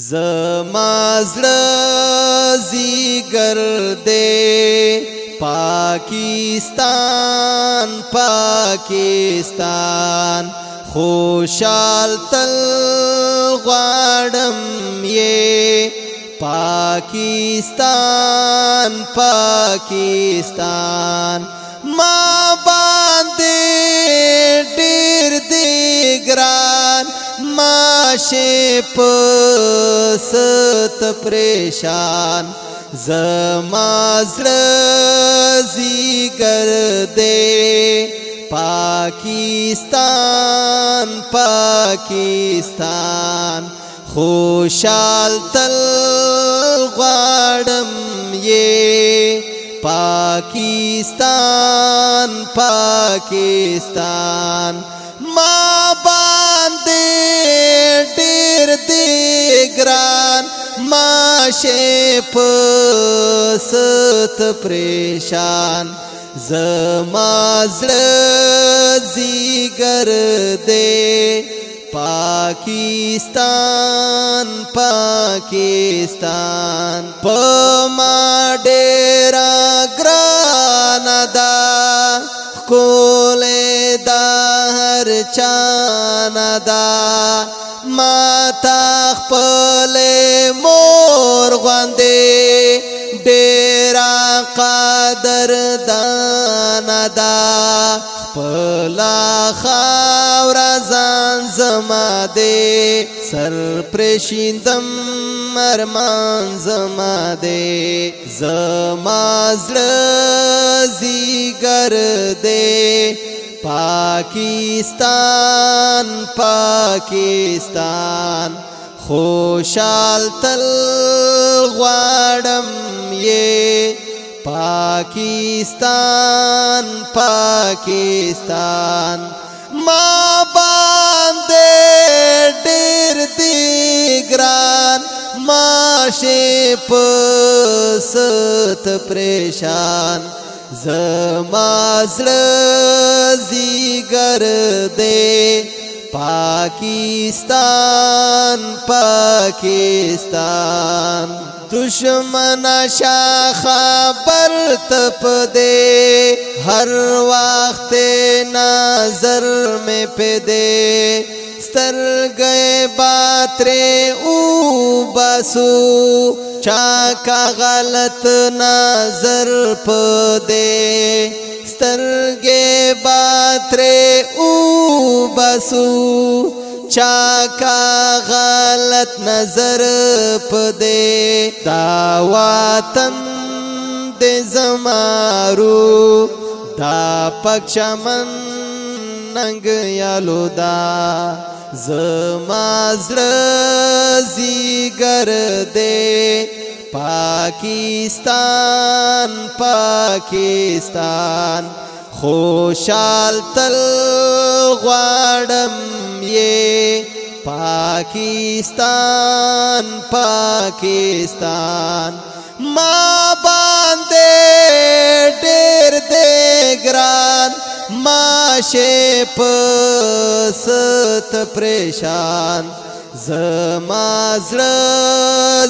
زمازڑ زیگر دے پاکستان پاکستان پاکستان تل غاڑم یہ پاکستان پاکستان ماں باندے मा सत प्रेशान जमाजी कर दे खुशाल तल वाडम ये पाकिस्तान पाकिस्तान मा ډېر دې ګران ماشه پست پریشان زما زړه زیګر دې پاکستان پاکستان پما ډېر ګران ده هر چانا دا ما تا خپل مور غوندې ډېر قدر دانا دا خپل خاور ځان زما دې سر پرشیندم مرمان زما دې زما زړه زیګر دې پاکستان پاکستان خوشال تل غواړم یې پاکستان پاکستان ما باندې ډېر دی ګران ما شپ ست پریشان گر دے پاکستان پاکستان دشمن شاخا خبر تپ دے ہر وقت نظر میں پہ دے ستر گئے باترے او بسو چا کا غلط نظر پدے سترګې باترې او بسو چا کا غلط نظر پدے دا وطن دې زمارو دا پښمن ننګ یالو دا زما زړه زیګر دې پاکستان پاکستان خوشال تل غواړم یې پاکستان پاکستان ما باندې ډېر دې ګران माशे परे मा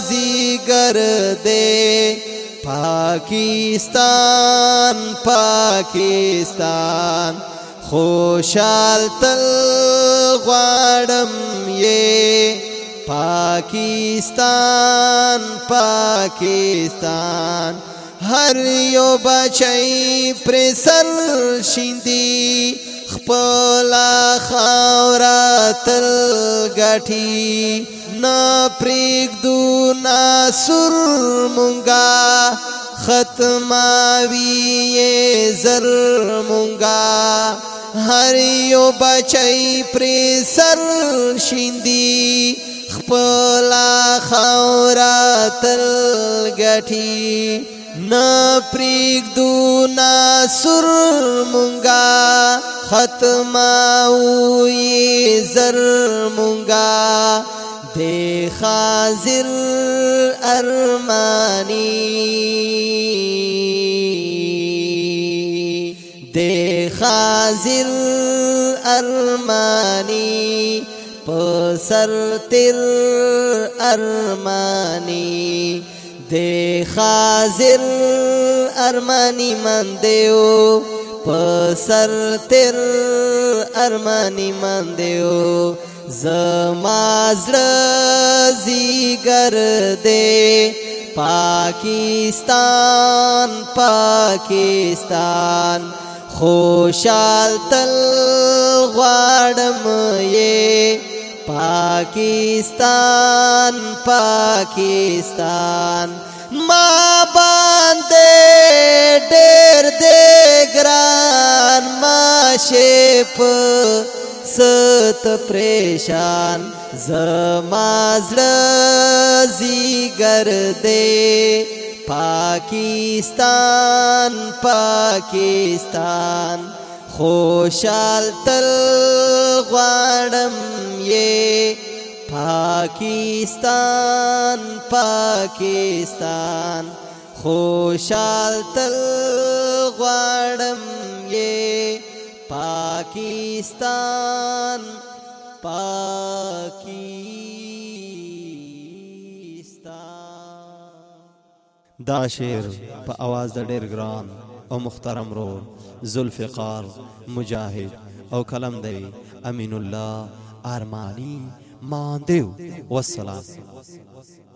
जीगर दे पाकिस्तान पाकिस्तान् तल होषालवाडम् ये पाकिस्तान पाकिस्तान هر یو بچی پر سر شیندي خپل خاورا تل غټي نا پریک دو نا سر مونگا ختماوی زر مونگا هر یو بچی پر سر شیندي خپل خاورا تل غټي نه پریګ دو ناصر مونږه ختم او زر مونږه د خازر ارمانی د خازر ارمانی پسر تر ارمانی دی خازر ارمانی من دیو پسر تر ارمانی من دیو زما زړه زیګر دی پاکستان پاکستان خوشحال تل غواړم یې पाकिस्तान, पाकिस्तान, पाकिस्तान् पाकिस्तान् मार्देगराशेप सत परे दे, पाकिस्तान, पाकिस्तान, خوشال تل غواړم یې پاکستان پاکستان خوشال تل غواړم یې پاکستان پاکستان دا شعر په आवाज د ډېر ګران او مخترم رو ذوالفقار مجاهد او کلم دی امین الله ارمانی ماندیو والسلام